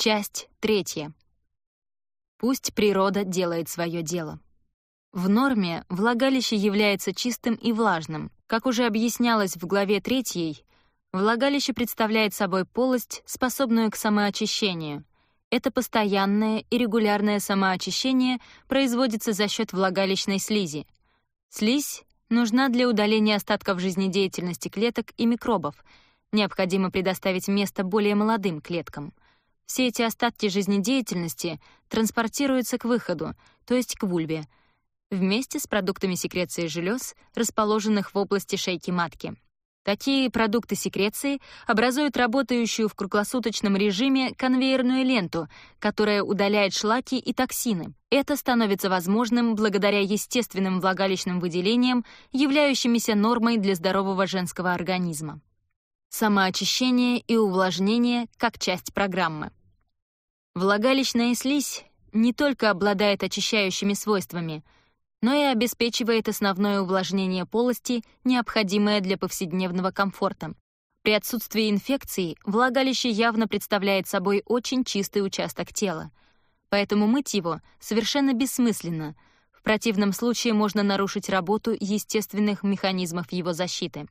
Часть третья. Пусть природа делает свое дело. В норме влагалище является чистым и влажным. Как уже объяснялось в главе третьей, влагалище представляет собой полость, способную к самоочищению. Это постоянное и регулярное самоочищение производится за счет влагалищной слизи. Слизь нужна для удаления остатков жизнедеятельности клеток и микробов. Необходимо предоставить место более молодым клеткам — все эти остатки жизнедеятельности транспортируются к выходу, то есть к вульве, вместе с продуктами секреции желез, расположенных в области шейки матки. Такие продукты секреции образуют работающую в круглосуточном режиме конвейерную ленту, которая удаляет шлаки и токсины. Это становится возможным благодаря естественным влагалищным выделениям, являющимися нормой для здорового женского организма. Самоочищение и увлажнение как часть программы. Влагалищная слизь не только обладает очищающими свойствами, но и обеспечивает основное увлажнение полости, необходимое для повседневного комфорта. При отсутствии инфекции влагалище явно представляет собой очень чистый участок тела, поэтому мыть его совершенно бессмысленно, в противном случае можно нарушить работу естественных механизмов его защиты.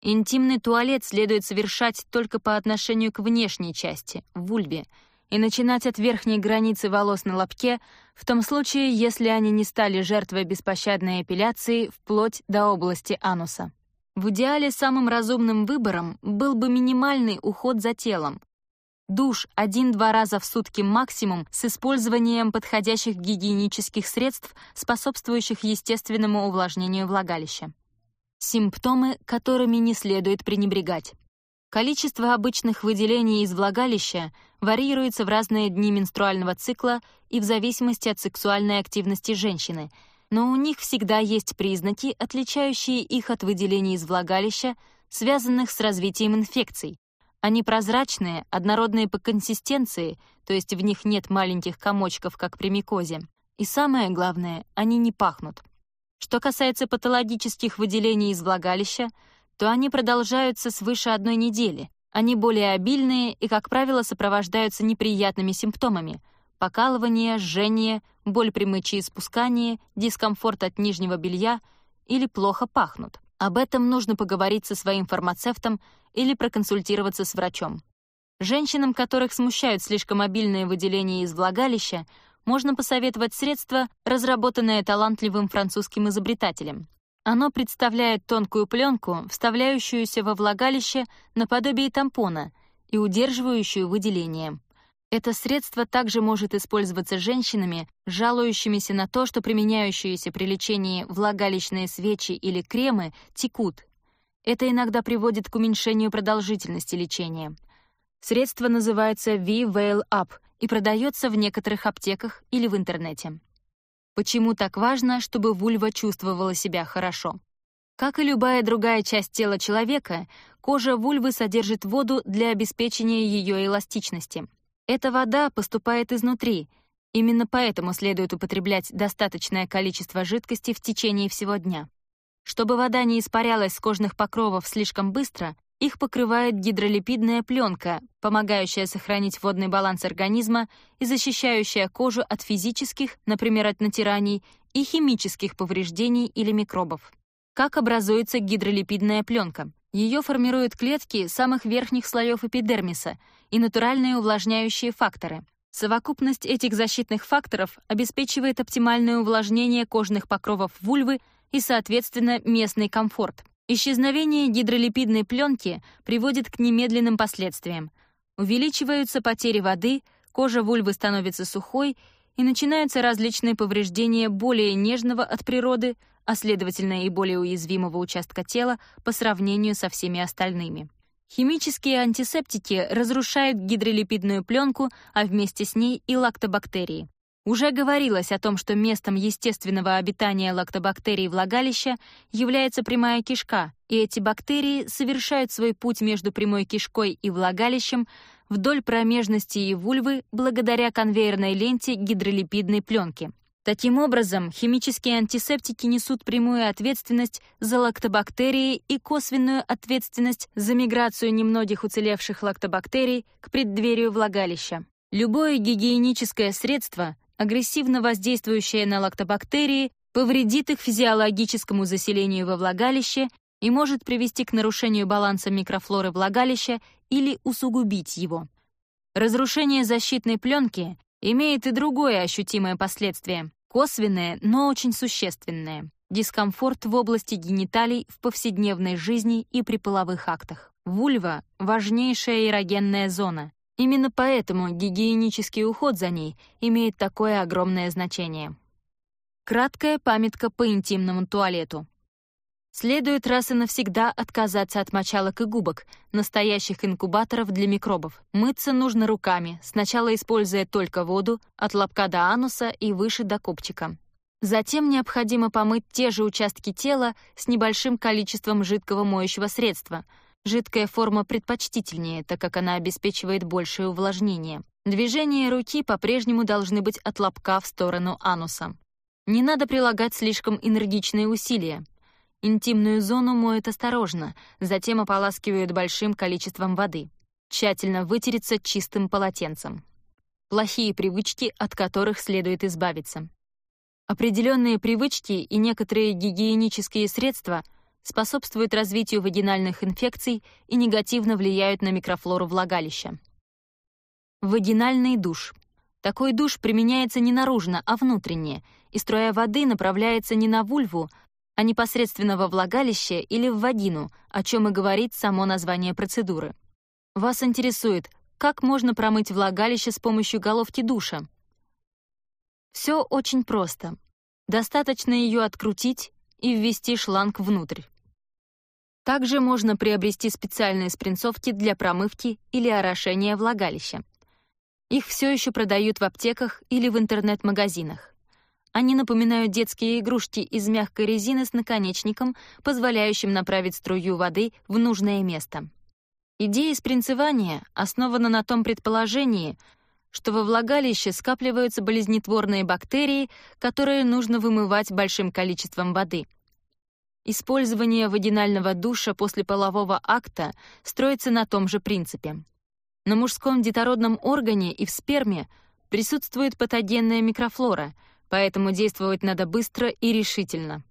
Интимный туалет следует совершать только по отношению к внешней части, вульве, и начинать от верхней границы волос на лобке в том случае, если они не стали жертвой беспощадной эпиляции вплоть до области ануса. В идеале самым разумным выбором был бы минимальный уход за телом. Душ один-два раза в сутки максимум с использованием подходящих гигиенических средств, способствующих естественному увлажнению влагалища. Симптомы, которыми не следует пренебрегать. Количество обычных выделений из влагалища варьируется в разные дни менструального цикла и в зависимости от сексуальной активности женщины, но у них всегда есть признаки, отличающие их от выделений из влагалища, связанных с развитием инфекций. Они прозрачные, однородные по консистенции, то есть в них нет маленьких комочков, как при микозе. И самое главное, они не пахнут. Что касается патологических выделений из влагалища, то они продолжаются свыше одной недели — они более обильные и, как правило, сопровождаются неприятными симптомами — покалывание, жжение, боль при мочеиспускании, дискомфорт от нижнего белья или плохо пахнут. Об этом нужно поговорить со своим фармацевтом или проконсультироваться с врачом. Женщинам, которых смущают слишком обильное выделение из влагалища, можно посоветовать средство, разработанное талантливым французским изобретателем. Оно представляет тонкую пленку, вставляющуюся во влагалище наподобие тампона и удерживающую выделение. Это средство также может использоваться женщинами, жалующимися на то, что применяющиеся при лечении влагалищные свечи или кремы текут. Это иногда приводит к уменьшению продолжительности лечения. Средство называется V-Veil Up и продается в некоторых аптеках или в интернете. Почему так важно, чтобы вульва чувствовала себя хорошо? Как и любая другая часть тела человека, кожа вульвы содержит воду для обеспечения ее эластичности. Эта вода поступает изнутри. Именно поэтому следует употреблять достаточное количество жидкости в течение всего дня. Чтобы вода не испарялась с кожных покровов слишком быстро, их покрывает гидролипидная пленка, помогающая сохранить водный баланс организма и защищающая кожу от физических, например, от натираний, и химических повреждений или микробов. Как образуется гидролипидная пленка? Ее формируют клетки самых верхних слоев эпидермиса и натуральные увлажняющие факторы. Совокупность этих защитных факторов обеспечивает оптимальное увлажнение кожных покровов вульвы и, соответственно, местный комфорт — Исчезновение гидролипидной пленки приводит к немедленным последствиям. Увеличиваются потери воды, кожа вульвы становится сухой и начинаются различные повреждения более нежного от природы, а следовательно и более уязвимого участка тела по сравнению со всеми остальными. Химические антисептики разрушают гидролипидную пленку, а вместе с ней и лактобактерии. Уже говорилось о том, что местом естественного обитания лактобактерий влагалища является прямая кишка, и эти бактерии совершают свой путь между прямой кишкой и влагалищем вдоль промежности и вульвы благодаря конвейерной ленте гидролипидной пленки. Таким образом, химические антисептики несут прямую ответственность за лактобактерии и косвенную ответственность за миграцию немногих уцелевших лактобактерий к преддверию влагалища. Любое гигиеническое средство агрессивно воздействующая на лактобактерии, повредит их физиологическому заселению во влагалище и может привести к нарушению баланса микрофлоры влагалища или усугубить его. Разрушение защитной пленки имеет и другое ощутимое последствие, косвенное, но очень существенное — дискомфорт в области гениталий в повседневной жизни и при половых актах. Вульва — важнейшая эрогенная зона. Именно поэтому гигиенический уход за ней имеет такое огромное значение. Краткая памятка по интимному туалету. Следует раз и навсегда отказаться от мочалок и губок, настоящих инкубаторов для микробов. Мыться нужно руками, сначала используя только воду, от лобка до ануса и выше до копчика. Затем необходимо помыть те же участки тела с небольшим количеством жидкого моющего средства — Жидкая форма предпочтительнее, так как она обеспечивает большее увлажнение. Движения руки по-прежнему должны быть от лобка в сторону ануса. Не надо прилагать слишком энергичные усилия. Интимную зону моют осторожно, затем ополаскивают большим количеством воды. Тщательно вытереться чистым полотенцем. Плохие привычки, от которых следует избавиться. Определенные привычки и некоторые гигиенические средства способствуют развитию вагинальных инфекций и негативно влияют на микрофлору влагалища. Вагинальный душ. Такой душ применяется не наружно, а внутренне, и струя воды направляется не на вульву, а непосредственно во влагалище или в вагину, о чем и говорит само название процедуры. Вас интересует, как можно промыть влагалище с помощью головки душа? Все очень просто. Достаточно ее открутить и ввести шланг внутрь. Также можно приобрести специальные спринцовки для промывки или орошения влагалища. Их все еще продают в аптеках или в интернет-магазинах. Они напоминают детские игрушки из мягкой резины с наконечником, позволяющим направить струю воды в нужное место. Идея спринцевания основана на том предположении, что во влагалище скапливаются болезнетворные бактерии, которые нужно вымывать большим количеством воды — Использование вагинального душа после полового акта строится на том же принципе. На мужском детородном органе и в сперме присутствует патогенная микрофлора, поэтому действовать надо быстро и решительно.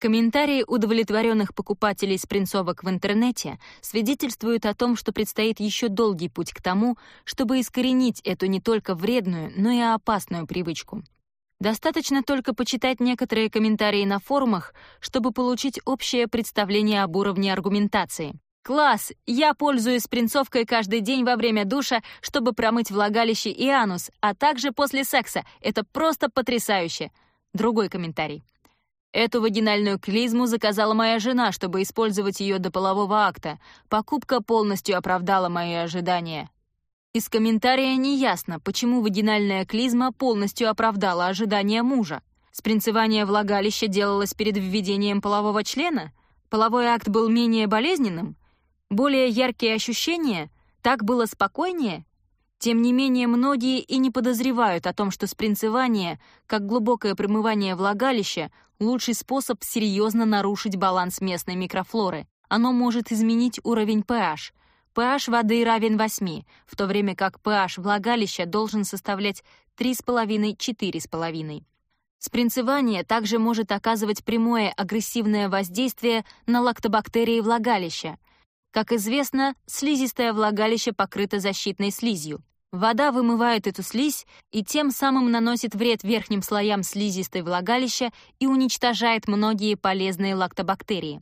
Комментарии удовлетворенных покупателей спринцовок в интернете свидетельствуют о том, что предстоит еще долгий путь к тому, чтобы искоренить эту не только вредную, но и опасную привычку — Достаточно только почитать некоторые комментарии на форумах, чтобы получить общее представление об уровне аргументации. «Класс! Я пользуюсь спринцовкой каждый день во время душа, чтобы промыть влагалище и анус, а также после секса. Это просто потрясающе!» Другой комментарий. «Эту вагинальную клизму заказала моя жена, чтобы использовать ее до полового акта. Покупка полностью оправдала мои ожидания. Из комментария неясно, почему вагинальная клизма полностью оправдала ожидания мужа. Спринцевание влагалища делалось перед введением полового члена? Половой акт был менее болезненным? Более яркие ощущения? Так было спокойнее? Тем не менее, многие и не подозревают о том, что спринцевание, как глубокое промывание влагалища, лучший способ серьезно нарушить баланс местной микрофлоры. Оно может изменить уровень pH, PH воды равен 8, в то время как PH влагалища должен составлять 3,5-4,5. Спринцевание также может оказывать прямое агрессивное воздействие на лактобактерии влагалища. Как известно, слизистое влагалище покрыто защитной слизью. Вода вымывает эту слизь и тем самым наносит вред верхним слоям слизистой влагалища и уничтожает многие полезные лактобактерии.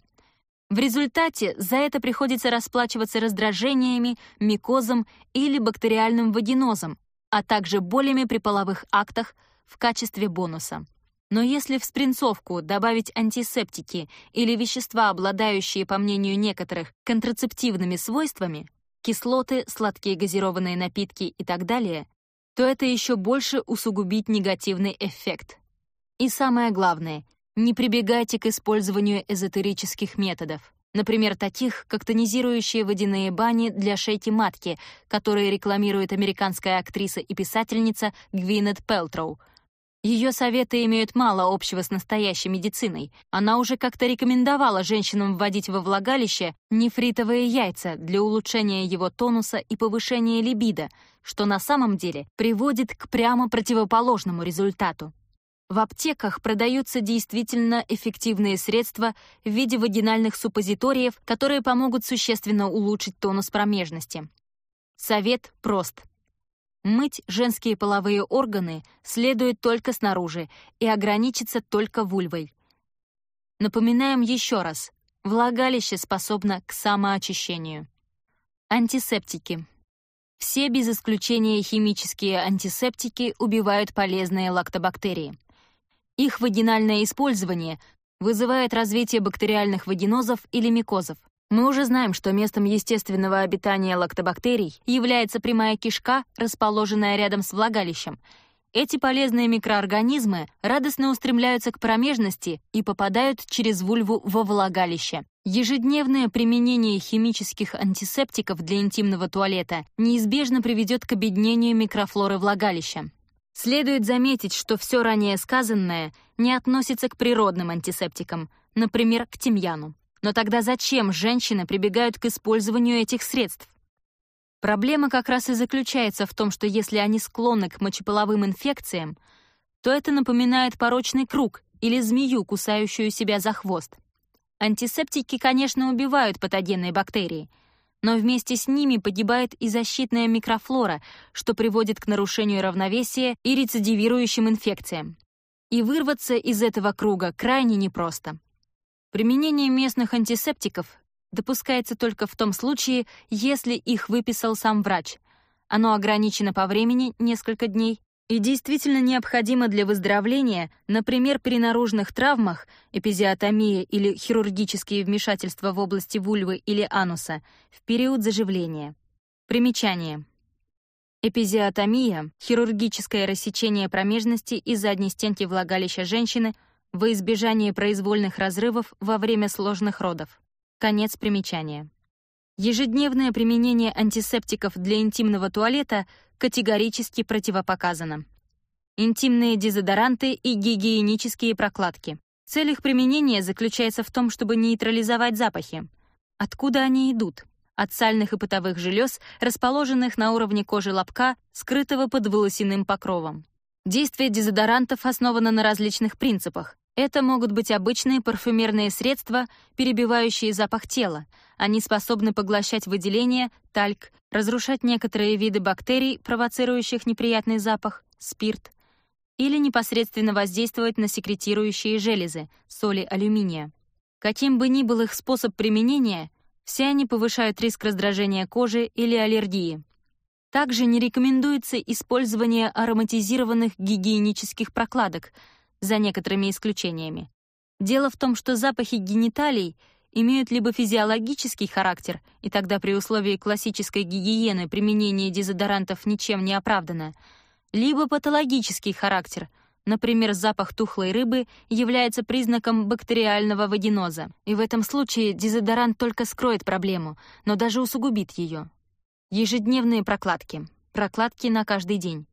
В результате за это приходится расплачиваться раздражениями, микозом или бактериальным вагинозом, а также болями при половых актах в качестве бонуса. Но если в спринцовку добавить антисептики или вещества, обладающие, по мнению некоторых, контрацептивными свойствами, кислоты, сладкие газированные напитки и так далее, то это еще больше усугубит негативный эффект. И самое главное — не прибегайте к использованию эзотерических методов, например, таких, как тонизирующие водяные бани для шейки матки, которые рекламирует американская актриса и писательница Гвинет Пелтроу. Ее советы имеют мало общего с настоящей медициной. Она уже как-то рекомендовала женщинам вводить во влагалище нефритовые яйца для улучшения его тонуса и повышения либидо, что на самом деле приводит к прямо противоположному результату. В аптеках продаются действительно эффективные средства в виде вагинальных суппозиториев, которые помогут существенно улучшить тонус промежности. Совет прост. Мыть женские половые органы следует только снаружи и ограничиться только вульвой. Напоминаем еще раз, влагалище способно к самоочищению. Антисептики. Все без исключения химические антисептики убивают полезные лактобактерии. Их вагинальное использование вызывает развитие бактериальных вагинозов или микозов. Мы уже знаем, что местом естественного обитания лактобактерий является прямая кишка, расположенная рядом с влагалищем. Эти полезные микроорганизмы радостно устремляются к промежности и попадают через вульву во влагалище. Ежедневное применение химических антисептиков для интимного туалета неизбежно приведет к обеднению микрофлоры влагалища. Следует заметить, что все ранее сказанное не относится к природным антисептикам, например, к тимьяну. Но тогда зачем женщины прибегают к использованию этих средств? Проблема как раз и заключается в том, что если они склонны к мочеполовым инфекциям, то это напоминает порочный круг или змею, кусающую себя за хвост. Антисептики, конечно, убивают патогенные бактерии — но вместе с ними погибает и защитная микрофлора, что приводит к нарушению равновесия и рецидивирующим инфекциям. И вырваться из этого круга крайне непросто. Применение местных антисептиков допускается только в том случае, если их выписал сам врач. Оно ограничено по времени несколько дней и действительно необходимо для выздоровления, например, при наружных травмах, эпизиотомия или хирургические вмешательства в области вульвы или ануса, в период заживления. Примечание. Эпизиотомия — хирургическое рассечение промежности и задней стенки влагалища женщины во избежание произвольных разрывов во время сложных родов. Конец примечания ежедневное применение антисептиков для интимного туалета категорически противопоказано. Интимные дезодоранты и гигиенические прокладки. Цель их применения заключается в том, чтобы нейтрализовать запахи. Откуда они идут? От сальных и потовых желез, расположенных на уровне кожи лобка, скрытого под волосяным покровом. Действие дезодорантов основано на различных принципах. Это могут быть обычные парфюмерные средства, перебивающие запах тела. Они способны поглощать выделение, тальк, разрушать некоторые виды бактерий, провоцирующих неприятный запах, спирт, или непосредственно воздействовать на секретирующие железы, соли алюминия. Каким бы ни был их способ применения, все они повышают риск раздражения кожи или аллергии. Также не рекомендуется использование ароматизированных гигиенических прокладок — за некоторыми исключениями. Дело в том, что запахи гениталий имеют либо физиологический характер, и тогда при условии классической гигиены применение дезодорантов ничем не оправдано, либо патологический характер — например, запах тухлой рыбы, является признаком бактериального вагиноза. И в этом случае дезодорант только скроет проблему, но даже усугубит ее. Ежедневные прокладки. Прокладки на каждый день.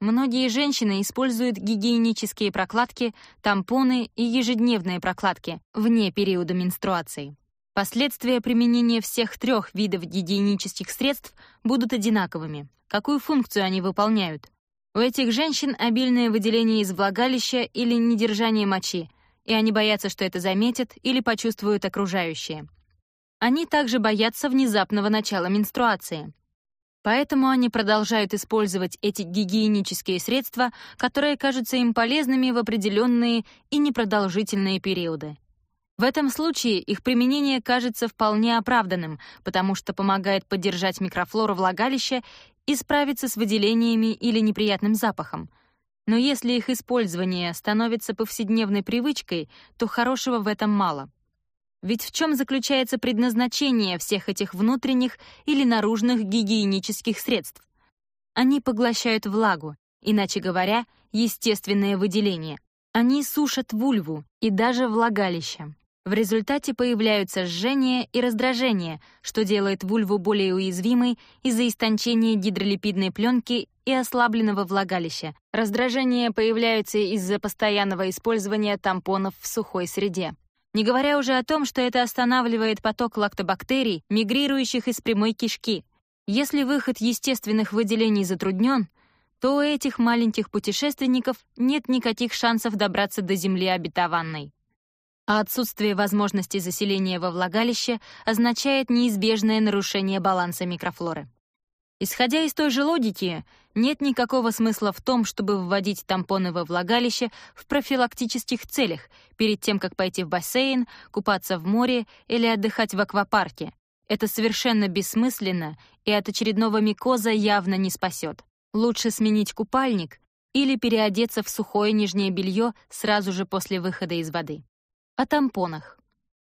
Многие женщины используют гигиенические прокладки, тампоны и ежедневные прокладки вне периода менструации. Последствия применения всех трех видов гигиенических средств будут одинаковыми. Какую функцию они выполняют? У этих женщин обильное выделение из влагалища или недержание мочи, и они боятся, что это заметят или почувствуют окружающие. Они также боятся внезапного начала менструации. Поэтому они продолжают использовать эти гигиенические средства, которые кажутся им полезными в определенные и непродолжительные периоды. В этом случае их применение кажется вполне оправданным, потому что помогает поддержать микрофлору влагалища и справиться с выделениями или неприятным запахом. Но если их использование становится повседневной привычкой, то хорошего в этом мало — ведь в чем заключается предназначение всех этих внутренних или наружных гигиенических средств? Они поглощают влагу, иначе говоря, естественное выделение. Они сушат вульву и даже влагалище. В результате появляются жжение и раздражение, что делает вульву более уязвимой из-за истончения гидролипидной пленки и ослабленного влагалища. Раздражение появляется из-за постоянного использования тампонов в сухой среде. Не говоря уже о том, что это останавливает поток лактобактерий, мигрирующих из прямой кишки. Если выход естественных выделений затруднен, то у этих маленьких путешественников нет никаких шансов добраться до земли обетованной. А отсутствие возможности заселения во влагалище означает неизбежное нарушение баланса микрофлоры. Исходя из той же логики, нет никакого смысла в том, чтобы вводить тампоны во влагалище в профилактических целях, перед тем, как пойти в бассейн, купаться в море или отдыхать в аквапарке. Это совершенно бессмысленно и от очередного микоза явно не спасет. Лучше сменить купальник или переодеться в сухое нижнее белье сразу же после выхода из воды. О тампонах.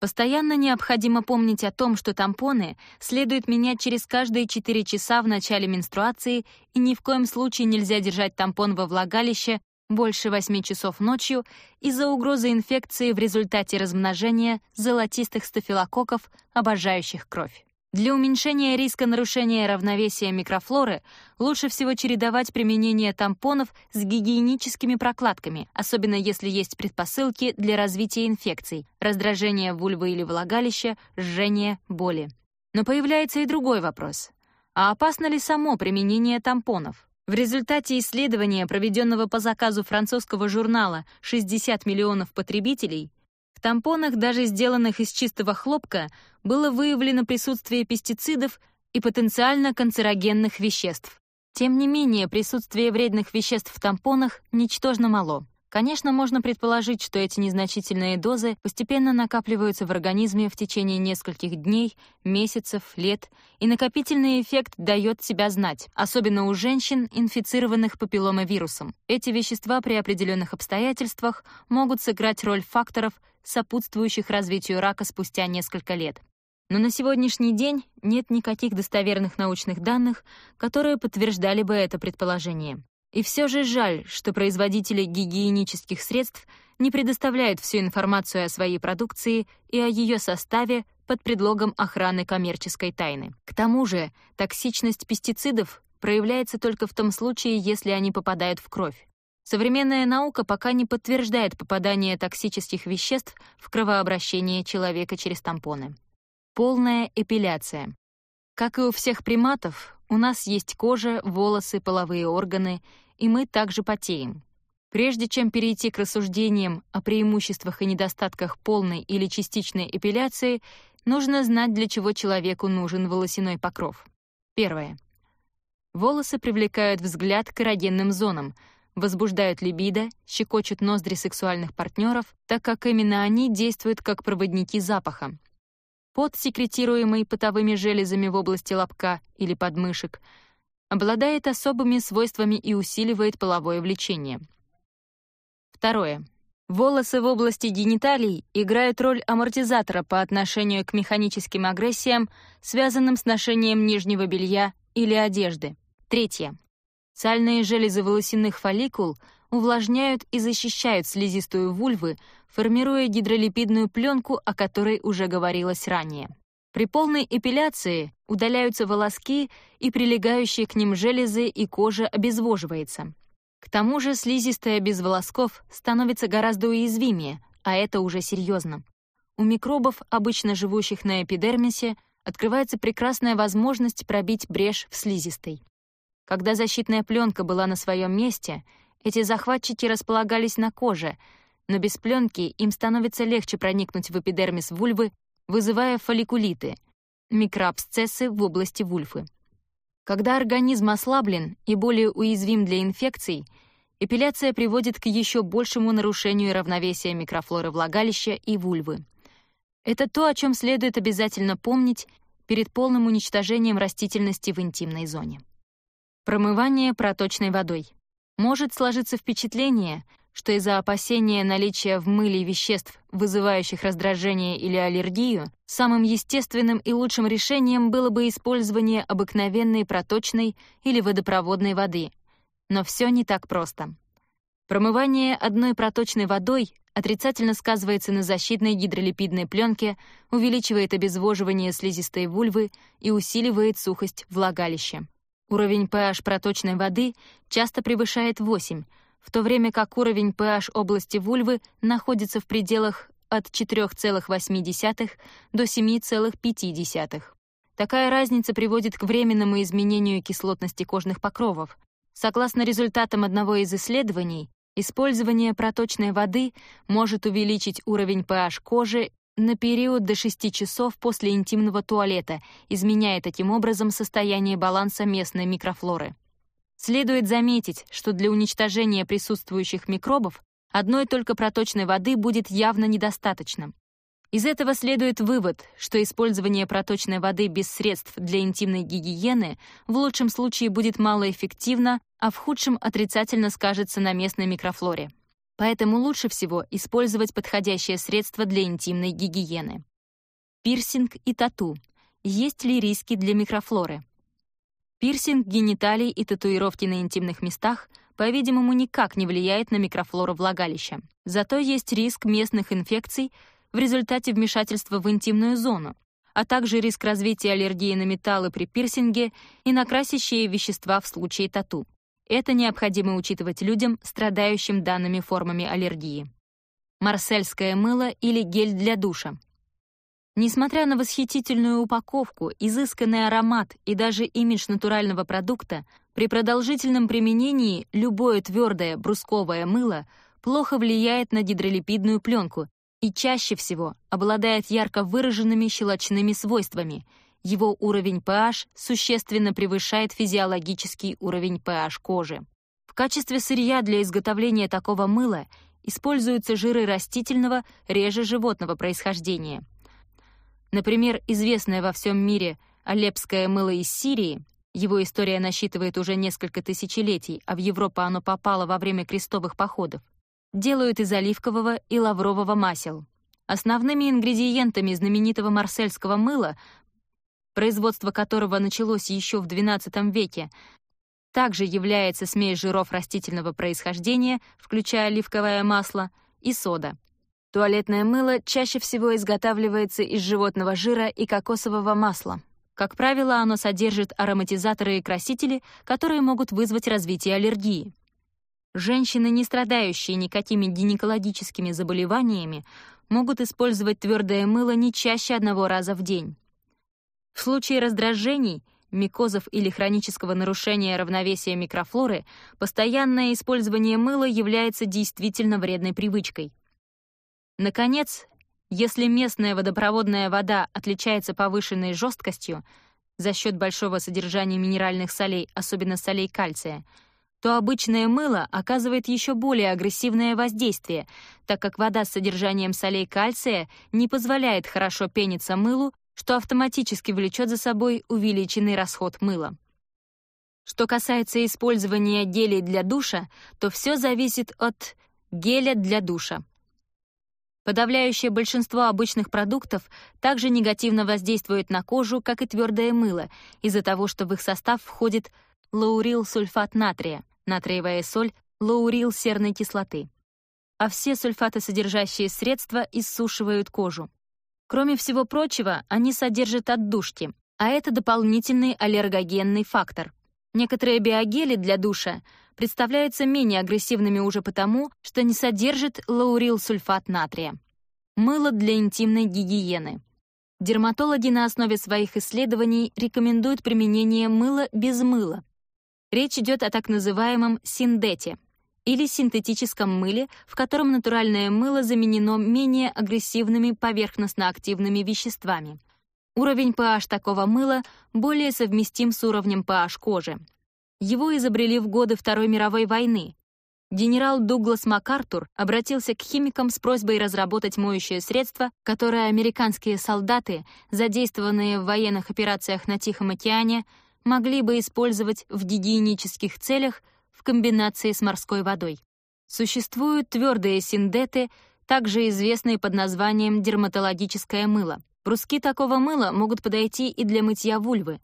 Постоянно необходимо помнить о том, что тампоны следует менять через каждые 4 часа в начале менструации, и ни в коем случае нельзя держать тампон во влагалище больше 8 часов ночью из-за угрозы инфекции в результате размножения золотистых стафилококков, обожающих кровь. Для уменьшения риска нарушения равновесия микрофлоры лучше всего чередовать применение тампонов с гигиеническими прокладками, особенно если есть предпосылки для развития инфекций, раздражения вульвы или влагалища, жжение, боли. Но появляется и другой вопрос. А опасно ли само применение тампонов? В результате исследования, проведенного по заказу французского журнала «60 миллионов потребителей», в тампонах, даже сделанных из чистого хлопка, было выявлено присутствие пестицидов и потенциально канцерогенных веществ. Тем не менее, присутствие вредных веществ в тампонах ничтожно мало. Конечно, можно предположить, что эти незначительные дозы постепенно накапливаются в организме в течение нескольких дней, месяцев, лет, и накопительный эффект дает себя знать, особенно у женщин, инфицированных папилломовирусом. Эти вещества при определенных обстоятельствах могут сыграть роль факторов, сопутствующих развитию рака спустя несколько лет. Но на сегодняшний день нет никаких достоверных научных данных, которые подтверждали бы это предположение. И все же жаль, что производители гигиенических средств не предоставляют всю информацию о своей продукции и о ее составе под предлогом охраны коммерческой тайны. К тому же, токсичность пестицидов проявляется только в том случае, если они попадают в кровь. Современная наука пока не подтверждает попадание токсических веществ в кровообращение человека через тампоны. Полная эпиляция. Как и у всех приматов, у нас есть кожа, волосы, половые органы, и мы также потеем. Прежде чем перейти к рассуждениям о преимуществах и недостатках полной или частичной эпиляции, нужно знать, для чего человеку нужен волосяной покров. Первое. Волосы привлекают взгляд к эрогенным зонам — возбуждают либидо, щекочут ноздри сексуальных партнеров, так как именно они действуют как проводники запаха. Пот, секретируемый потовыми железами в области лобка или подмышек, обладает особыми свойствами и усиливает половое влечение. Второе. Волосы в области гениталий играют роль амортизатора по отношению к механическим агрессиям, связанным с ношением нижнего белья или одежды. Третье. Сальные железы волосяных фолликул увлажняют и защищают слизистую вульвы, формируя гидролипидную пленку, о которой уже говорилось ранее. При полной эпиляции удаляются волоски, и прилегающие к ним железы и кожа обезвоживается. К тому же слизистая без волосков становится гораздо уязвимее, а это уже серьезно. У микробов, обычно живущих на эпидермисе, открывается прекрасная возможность пробить брешь в слизистой. Когда защитная пленка была на своем месте, эти захватчики располагались на коже, но без пленки им становится легче проникнуть в эпидермис вульвы, вызывая фолликулиты — микроабсцессы в области вульфы. Когда организм ослаблен и более уязвим для инфекций, эпиляция приводит к еще большему нарушению равновесия микрофлоры влагалища и вульвы. Это то, о чем следует обязательно помнить перед полным уничтожением растительности в интимной зоне. Промывание проточной водой. Может сложиться впечатление, что из-за опасения наличия в мыле веществ, вызывающих раздражение или аллергию, самым естественным и лучшим решением было бы использование обыкновенной проточной или водопроводной воды. Но все не так просто. Промывание одной проточной водой отрицательно сказывается на защитной гидролипидной пленке, увеличивает обезвоживание слизистой вульвы и усиливает сухость влагалища. Уровень pH проточной воды часто превышает 8, в то время как уровень pH области вульвы находится в пределах от 4,8 до 7,5. Такая разница приводит к временному изменению кислотности кожных покровов. Согласно результатам одного из исследований, использование проточной воды может увеличить уровень pH кожи на период до 6 часов после интимного туалета, изменяя таким образом состояние баланса местной микрофлоры. Следует заметить, что для уничтожения присутствующих микробов одной только проточной воды будет явно недостаточно. Из этого следует вывод, что использование проточной воды без средств для интимной гигиены в лучшем случае будет малоэффективно, а в худшем отрицательно скажется на местной микрофлоре поэтому лучше всего использовать подходящее средство для интимной гигиены. Пирсинг и тату. Есть ли риски для микрофлоры? Пирсинг гениталий и татуировки на интимных местах, по-видимому, никак не влияет на микрофлору влагалища. Зато есть риск местных инфекций в результате вмешательства в интимную зону, а также риск развития аллергии на металлы при пирсинге и на красящие вещества в случае тату. Это необходимо учитывать людям, страдающим данными формами аллергии. Марсельское мыло или гель для душа. Несмотря на восхитительную упаковку, изысканный аромат и даже имидж натурального продукта, при продолжительном применении любое твердое брусковое мыло плохо влияет на гидролипидную пленку и чаще всего обладает ярко выраженными щелочными свойствами — его уровень pH существенно превышает физиологический уровень pH кожи. В качестве сырья для изготовления такого мыла используются жиры растительного, реже животного происхождения. Например, известное во всем мире алепское мыло из Сирии, его история насчитывает уже несколько тысячелетий, а в Европу оно попало во время крестовых походов, делают из оливкового и лаврового масел. Основными ингредиентами знаменитого марсельского мыла производство которого началось еще в XII веке, также является смесь жиров растительного происхождения, включая оливковое масло, и сода. Туалетное мыло чаще всего изготавливается из животного жира и кокосового масла. Как правило, оно содержит ароматизаторы и красители, которые могут вызвать развитие аллергии. Женщины, не страдающие никакими гинекологическими заболеваниями, могут использовать твердое мыло не чаще одного раза в день. В случае раздражений, микозов или хронического нарушения равновесия микрофлоры постоянное использование мыла является действительно вредной привычкой. Наконец, если местная водопроводная вода отличается повышенной жесткостью за счет большого содержания минеральных солей, особенно солей кальция, то обычное мыло оказывает еще более агрессивное воздействие, так как вода с содержанием солей кальция не позволяет хорошо пениться мылу что автоматически влечет за собой увеличенный расход мыла. Что касается использования гелей для душа, то все зависит от геля для душа. Подавляющее большинство обычных продуктов также негативно воздействует на кожу, как и твердое мыло, из-за того, что в их состав входит лаурилсульфат натрия, натриевая соль лаурил серной кислоты. А все сульфатосодержащие средства иссушивают кожу. Кроме всего прочего, они содержат отдушки, а это дополнительный аллергогенный фактор. Некоторые биогели для душа представляются менее агрессивными уже потому, что не содержат лаурилсульфат натрия. Мыло для интимной гигиены. Дерматологи на основе своих исследований рекомендуют применение мыла без мыла. Речь идет о так называемом синдете — или синтетическом мыле, в котором натуральное мыло заменено менее агрессивными поверхностно-активными веществами. Уровень pH такого мыла более совместим с уровнем pH кожи. Его изобрели в годы Второй мировой войны. Генерал Дуглас МакАртур обратился к химикам с просьбой разработать моющее средство, которое американские солдаты, задействованные в военных операциях на Тихом океане, могли бы использовать в гигиенических целях – в комбинации с морской водой. Существуют твердые синдеты, также известные под названием дерматологическое мыло. Бруски такого мыла могут подойти и для мытья вульвы.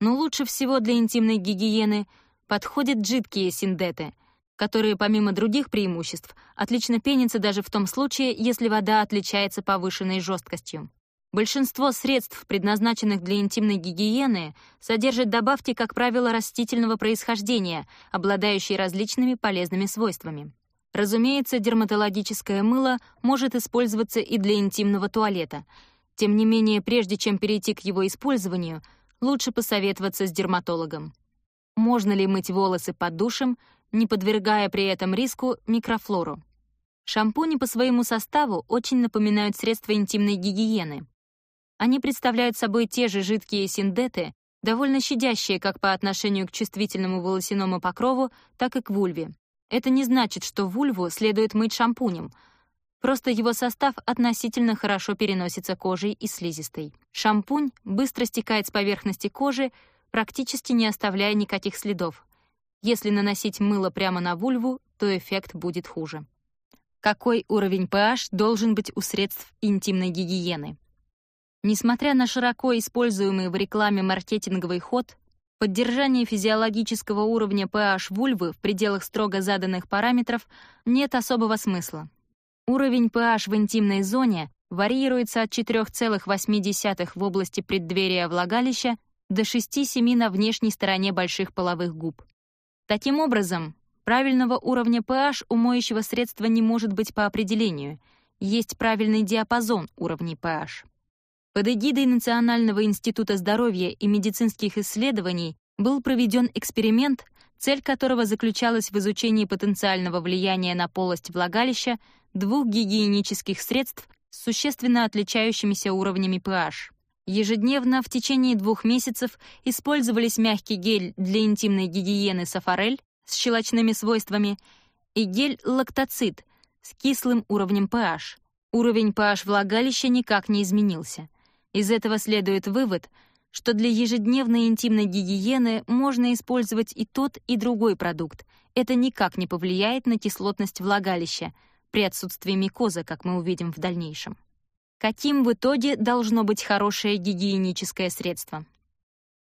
Но лучше всего для интимной гигиены подходят жидкие синдеты, которые, помимо других преимуществ, отлично пенятся даже в том случае, если вода отличается повышенной жесткостью. Большинство средств, предназначенных для интимной гигиены, содержат добавки, как правило, растительного происхождения, обладающие различными полезными свойствами. Разумеется, дерматологическое мыло может использоваться и для интимного туалета. Тем не менее, прежде чем перейти к его использованию, лучше посоветоваться с дерматологом. Можно ли мыть волосы под душем, не подвергая при этом риску микрофлору? Шампуни по своему составу очень напоминают средства интимной гигиены. Они представляют собой те же жидкие синдеты, довольно щадящие как по отношению к чувствительному волосяному покрову, так и к вульве. Это не значит, что вульву следует мыть шампунем, просто его состав относительно хорошо переносится кожей и слизистой. Шампунь быстро стекает с поверхности кожи, практически не оставляя никаких следов. Если наносить мыло прямо на вульву, то эффект будет хуже. Какой уровень pH должен быть у средств интимной гигиены? Несмотря на широко используемый в рекламе маркетинговый ход, поддержание физиологического уровня pH вульвы в пределах строго заданных параметров нет особого смысла. Уровень pH в интимной зоне варьируется от 4,8 в области преддверия влагалища до 6-7 на внешней стороне больших половых губ. Таким образом, правильного уровня pH у моющего средства не может быть по определению. Есть правильный диапазон уровней pH. Под эгидой Национального института здоровья и медицинских исследований был проведен эксперимент, цель которого заключалась в изучении потенциального влияния на полость влагалища двух гигиенических средств с существенно отличающимися уровнями pH. Ежедневно в течение двух месяцев использовались мягкий гель для интимной гигиены сафорель с щелочными свойствами и гель лактоцит с кислым уровнем pH. Уровень pH влагалища никак не изменился. Из этого следует вывод, что для ежедневной интимной гигиены можно использовать и тот, и другой продукт. Это никак не повлияет на кислотность влагалища при отсутствии микоза, как мы увидим в дальнейшем. Каким в итоге должно быть хорошее гигиеническое средство?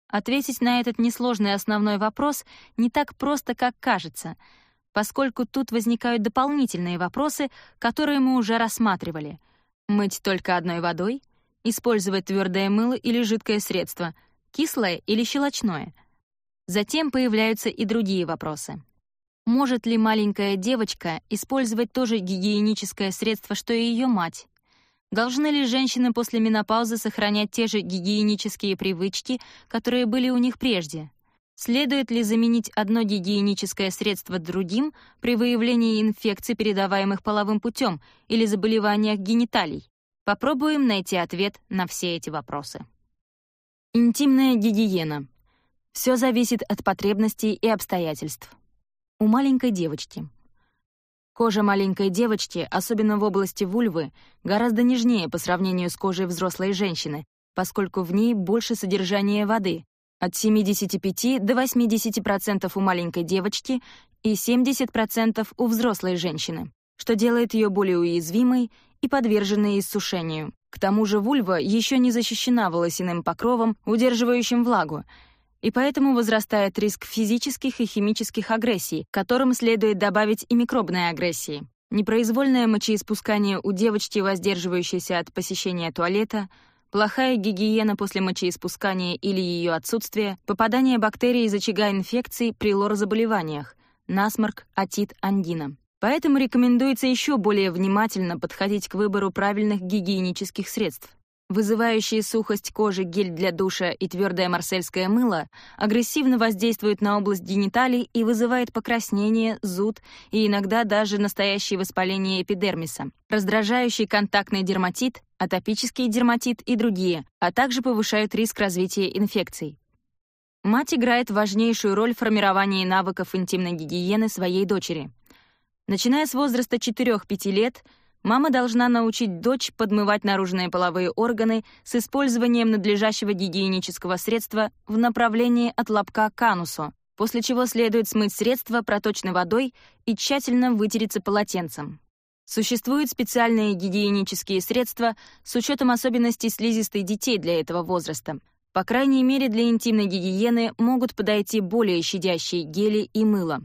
Ответить на этот несложный основной вопрос не так просто, как кажется — поскольку тут возникают дополнительные вопросы, которые мы уже рассматривали. Мыть только одной водой? Использовать твердое мыло или жидкое средство, кислое или щелочное. Затем появляются и другие вопросы. Может ли маленькая девочка использовать то же гигиеническое средство, что и ее мать? Должны ли женщины после менопаузы сохранять те же гигиенические привычки, которые были у них прежде? Следует ли заменить одно гигиеническое средство другим при выявлении инфекций, передаваемых половым путем, или заболеваниях гениталий? Попробуем найти ответ на все эти вопросы. Интимная гигиена. Все зависит от потребностей и обстоятельств. У маленькой девочки. Кожа маленькой девочки, особенно в области вульвы, гораздо нежнее по сравнению с кожей взрослой женщины, поскольку в ней больше содержания воды — от 75 до 80% у маленькой девочки и 70% у взрослой женщины, что делает ее более уязвимой и подвержены иссушению. К тому же вульва еще не защищена волосяным покровом, удерживающим влагу, и поэтому возрастает риск физических и химических агрессий, к которым следует добавить и микробные агрессии. Непроизвольное мочеиспускание у девочки, воздерживающейся от посещения туалета, плохая гигиена после мочеиспускания или ее отсутствие, попадание бактерий из очага инфекций при лорозаболеваниях, насморк, отит, ангина. Поэтому рекомендуется еще более внимательно подходить к выбору правильных гигиенических средств. Вызывающие сухость кожи гель для душа и твердое марсельское мыло агрессивно воздействуют на область гениталий и вызывает покраснение, зуд и иногда даже настоящее воспаление эпидермиса, раздражающий контактный дерматит, атопический дерматит и другие, а также повышают риск развития инфекций. Мать играет важнейшую роль в формировании навыков интимной гигиены своей дочери — Начиная с возраста 4-5 лет, мама должна научить дочь подмывать наружные половые органы с использованием надлежащего гигиенического средства в направлении от лобка к анусу, после чего следует смыть средство проточной водой и тщательно вытереться полотенцем. Существуют специальные гигиенические средства с учетом особенностей слизистой детей для этого возраста. По крайней мере, для интимной гигиены могут подойти более щадящие гели и мыло.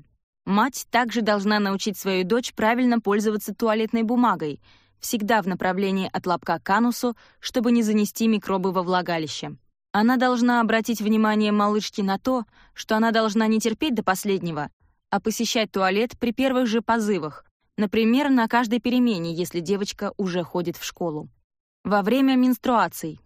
Мать также должна научить свою дочь правильно пользоваться туалетной бумагой, всегда в направлении от лобка к анусу, чтобы не занести микробы во влагалище. Она должна обратить внимание малышки на то, что она должна не терпеть до последнего, а посещать туалет при первых же позывах, например, на каждой перемене, если девочка уже ходит в школу. Во время менструаций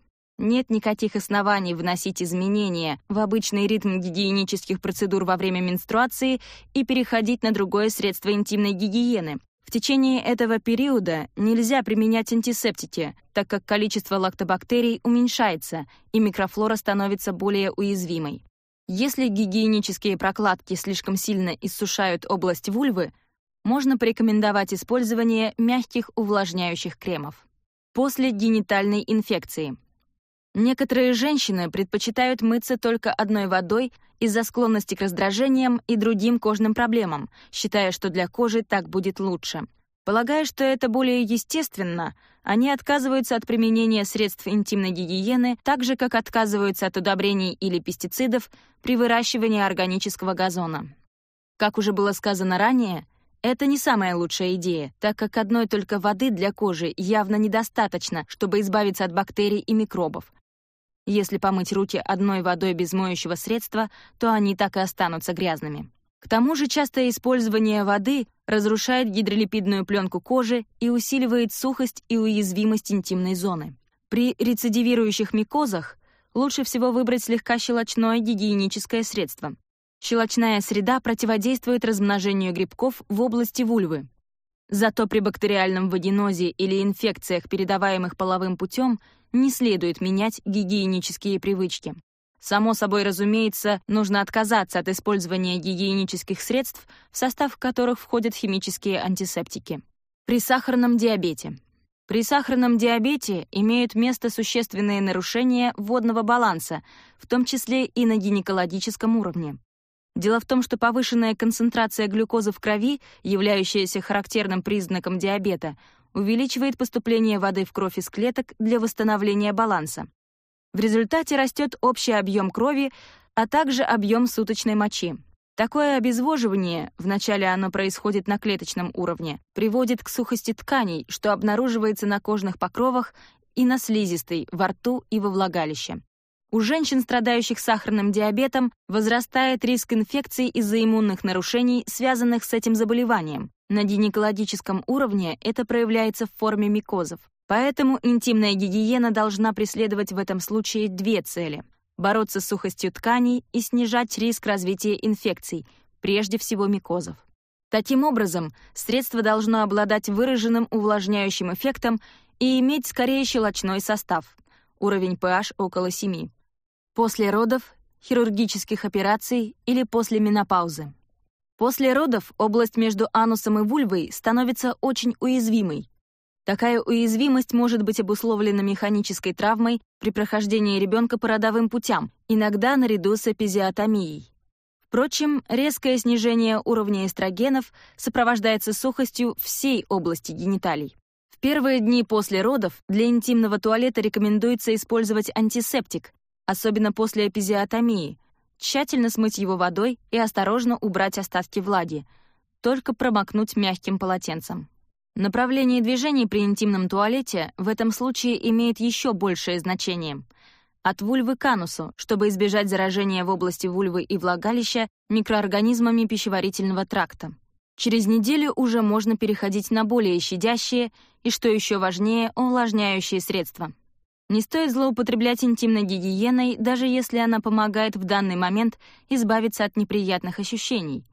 нет никаких оснований вносить изменения в обычный ритм гигиенических процедур во время менструации и переходить на другое средство интимной гигиены. В течение этого периода нельзя применять антисептики, так как количество лактобактерий уменьшается, и микрофлора становится более уязвимой. Если гигиенические прокладки слишком сильно иссушают область вульвы, можно порекомендовать использование мягких увлажняющих кремов. После генитальной инфекции – Некоторые женщины предпочитают мыться только одной водой из-за склонности к раздражениям и другим кожным проблемам, считая, что для кожи так будет лучше. Полагая, что это более естественно, они отказываются от применения средств интимной гигиены, так же, как отказываются от удобрений или пестицидов при выращивании органического газона. Как уже было сказано ранее, это не самая лучшая идея, так как одной только воды для кожи явно недостаточно, чтобы избавиться от бактерий и микробов, если помыть руки одной водой без моющего средства, то они так и останутся грязными. К тому же частое использование воды разрушает гидролипидную пленку кожи и усиливает сухость и уязвимость интимной зоны. При рецидивирующих микозах лучше всего выбрать слегка щелочное гигиеническое средство. Щелочная среда противодействует размножению грибков в области вульвы. Зато при бактериальном вагинозе или инфекциях, передаваемых половым путем, не следует менять гигиенические привычки. Само собой разумеется, нужно отказаться от использования гигиенических средств, в состав которых входят химические антисептики. При сахарном диабете. При сахарном диабете имеют место существенные нарушения водного баланса, в том числе и на гинекологическом уровне. Дело в том, что повышенная концентрация глюкозы в крови, являющаяся характерным признаком диабета, увеличивает поступление воды в кровь из клеток для восстановления баланса. В результате растет общий объем крови, а также объем суточной мочи. Такое обезвоживание, вначале оно происходит на клеточном уровне, приводит к сухости тканей, что обнаруживается на кожных покровах и на слизистой, во рту и во влагалище. У женщин, страдающих сахарным диабетом, возрастает риск инфекций из-за иммунных нарушений, связанных с этим заболеванием. На гинекологическом уровне это проявляется в форме микозов. Поэтому интимная гигиена должна преследовать в этом случае две цели — бороться с сухостью тканей и снижать риск развития инфекций, прежде всего микозов. Таким образом, средство должно обладать выраженным увлажняющим эффектом и иметь скорее щелочной состав — уровень pH около 7 после родов, хирургических операций или после менопаузы. После родов область между анусом и вульвой становится очень уязвимой. Такая уязвимость может быть обусловлена механической травмой при прохождении ребенка по родовым путям, иногда наряду с эпизиотомией. Впрочем, резкое снижение уровня эстрогенов сопровождается сухостью всей области гениталий. В первые дни после родов для интимного туалета рекомендуется использовать антисептик, особенно после эпизиотомии, тщательно смыть его водой и осторожно убрать остатки влаги, только промокнуть мягким полотенцем. Направление движений при интимном туалете в этом случае имеет еще большее значение. От вульвы к анусу, чтобы избежать заражения в области вульвы и влагалища микроорганизмами пищеварительного тракта. Через неделю уже можно переходить на более щадящие и, что еще важнее, увлажняющие средства. Не стоит злоупотреблять интимной гигиеной, даже если она помогает в данный момент избавиться от неприятных ощущений.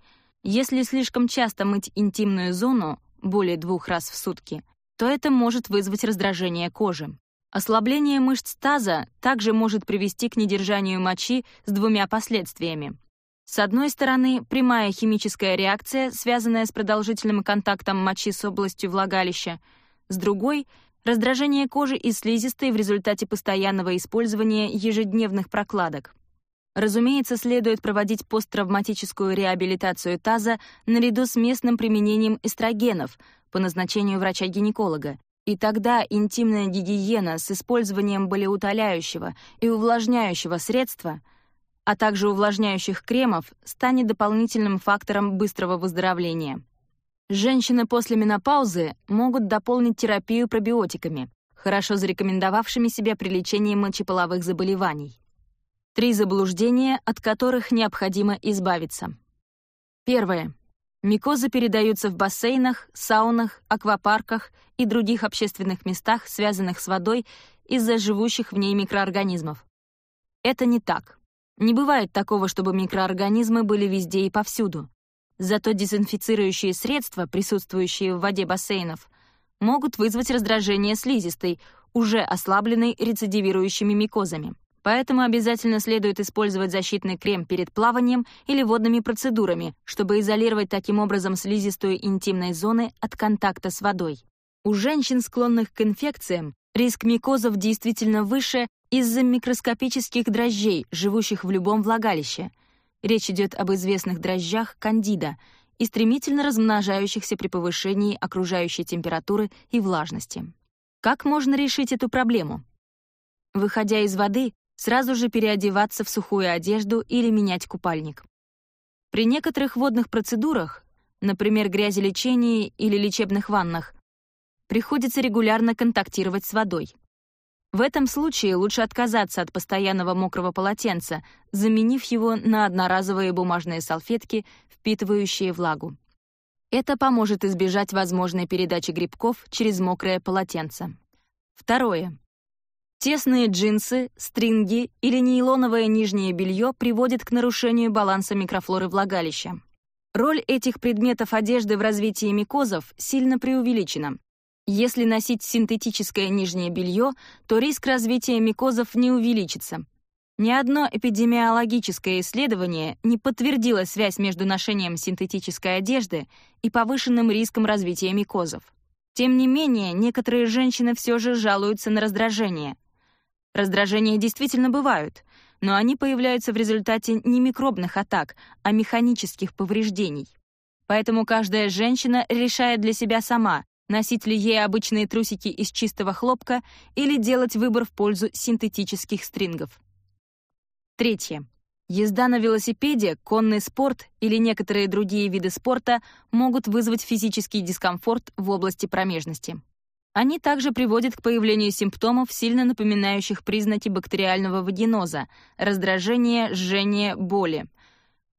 Если слишком часто мыть интимную зону, более двух раз в сутки, то это может вызвать раздражение кожи. Ослабление мышц таза также может привести к недержанию мочи с двумя последствиями. С одной стороны, прямая химическая реакция, связанная с продолжительным контактом мочи с областью влагалища, с другой — раздражение кожи и слизистой в результате постоянного использования ежедневных прокладок. Разумеется, следует проводить посттравматическую реабилитацию таза наряду с местным применением эстрогенов по назначению врача-гинеколога, и тогда интимная гигиена с использованием болеутоляющего и увлажняющего средства, а также увлажняющих кремов, станет дополнительным фактором быстрого выздоровления. Женщины после менопаузы могут дополнить терапию пробиотиками, хорошо зарекомендовавшими себя при лечении мочеполовых заболеваний. Три заблуждения, от которых необходимо избавиться. Первое. Микозы передаются в бассейнах, саунах, аквапарках и других общественных местах, связанных с водой, из-за живущих в ней микроорганизмов. Это не так. Не бывает такого, чтобы микроорганизмы были везде и повсюду. Зато дезинфицирующие средства, присутствующие в воде бассейнов, могут вызвать раздражение слизистой, уже ослабленной рецидивирующими микозами. Поэтому обязательно следует использовать защитный крем перед плаванием или водными процедурами, чтобы изолировать таким образом слизистую интимной зоны от контакта с водой. У женщин, склонных к инфекциям, риск микозов действительно выше из-за микроскопических дрожжей, живущих в любом влагалище. Речь идет об известных дрожжах кандида и стремительно размножающихся при повышении окружающей температуры и влажности. Как можно решить эту проблему? Выходя из воды, сразу же переодеваться в сухую одежду или менять купальник. При некоторых водных процедурах, например, грязелечении или лечебных ваннах, приходится регулярно контактировать с водой — в этом случае лучше отказаться от постоянного мокрого полотенца, заменив его на одноразовые бумажные салфетки, впитывающие влагу. Это поможет избежать возможной передачи грибков через мокрое полотенце. Второе. Тесные джинсы, стринги или нейлоновое нижнее белье приводят к нарушению баланса микрофлоры влагалища. Роль этих предметов одежды в развитии микозов сильно преувеличена. Если носить синтетическое нижнее белье, то риск развития микозов не увеличится. Ни одно эпидемиологическое исследование не подтвердило связь между ношением синтетической одежды и повышенным риском развития микозов. Тем не менее, некоторые женщины все же жалуются на раздражение. Раздражения действительно бывают, но они появляются в результате не микробных атак, а механических повреждений. Поэтому каждая женщина решает для себя сама, носить ли ей обычные трусики из чистого хлопка или делать выбор в пользу синтетических стрингов. Третье. Езда на велосипеде, конный спорт или некоторые другие виды спорта могут вызвать физический дискомфорт в области промежности. Они также приводят к появлению симптомов, сильно напоминающих признаки бактериального вагиноза, раздражение, жжение, боли.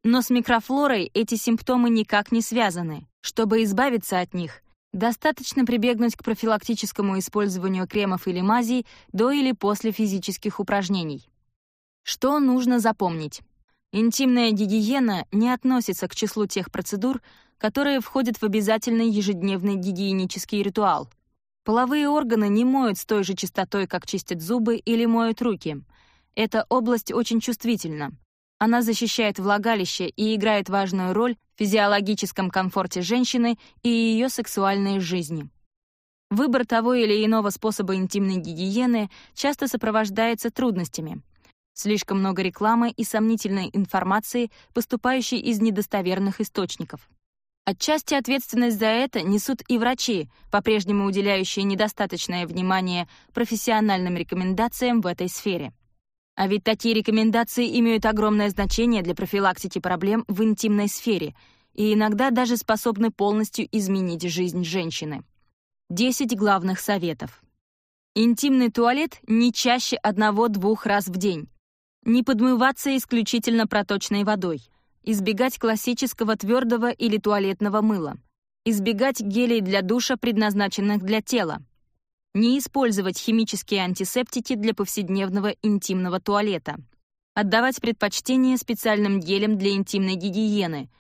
Но с микрофлорой эти симптомы никак не связаны. Чтобы избавиться от них, Достаточно прибегнуть к профилактическому использованию кремов или мазей до или после физических упражнений. Что нужно запомнить? Интимная гигиена не относится к числу тех процедур, которые входят в обязательный ежедневный гигиенический ритуал. Половые органы не моют с той же частотой, как чистят зубы или моют руки. Эта область очень чувствительна. Она защищает влагалище и играет важную роль физиологическом комфорте женщины и ее сексуальной жизни. Выбор того или иного способа интимной гигиены часто сопровождается трудностями. Слишком много рекламы и сомнительной информации, поступающей из недостоверных источников. Отчасти ответственность за это несут и врачи, по-прежнему уделяющие недостаточное внимание профессиональным рекомендациям в этой сфере. А ведь такие рекомендации имеют огромное значение для профилактики проблем в интимной сфере и иногда даже способны полностью изменить жизнь женщины. 10 главных советов. Интимный туалет не чаще одного-двух раз в день. Не подмываться исключительно проточной водой. Избегать классического твердого или туалетного мыла. Избегать гелей для душа, предназначенных для тела не использовать химические антисептики для повседневного интимного туалета, отдавать предпочтение специальным гелям для интимной гигиены,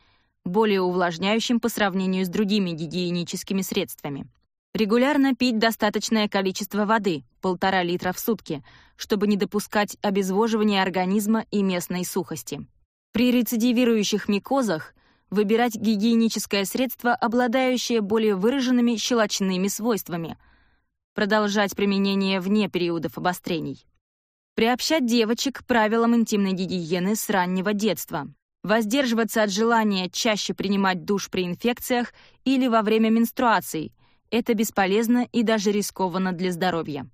более увлажняющим по сравнению с другими гигиеническими средствами. Регулярно пить достаточное количество воды, полтора литра в сутки, чтобы не допускать обезвоживания организма и местной сухости. При рецидивирующих микозах выбирать гигиеническое средство, обладающее более выраженными щелочными свойствами – продолжать применение вне периодов обострений. Приобщать девочек к правилам интимной гигиены с раннего детства. Воздерживаться от желания чаще принимать душ при инфекциях или во время менструаций. Это бесполезно и даже рискованно для здоровья.